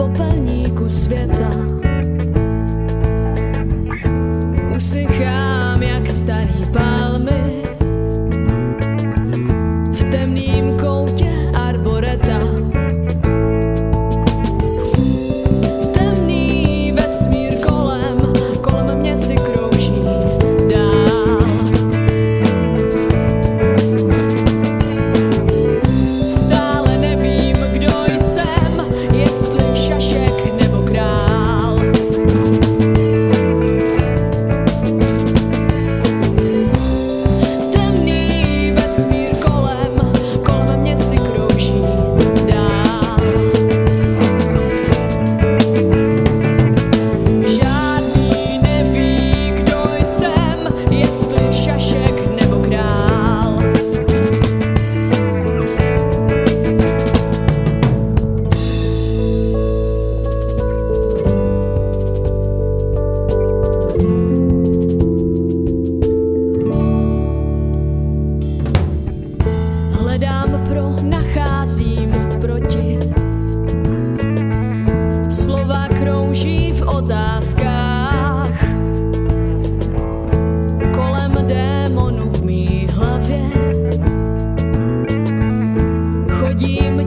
popelníku světa. Usychám jak starý palmy v temným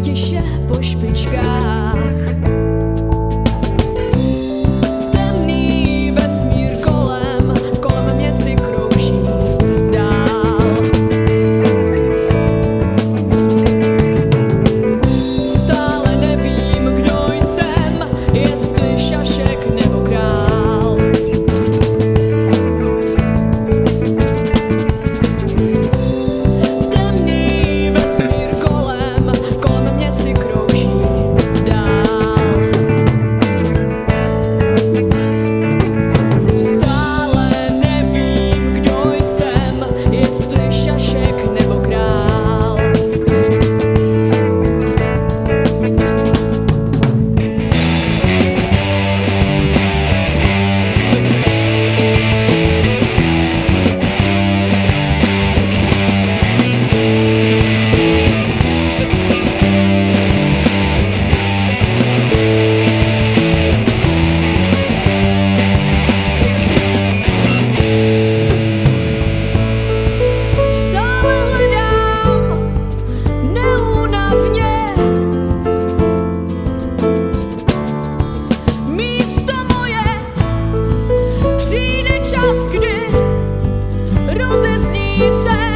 tiše po špičkách. you say.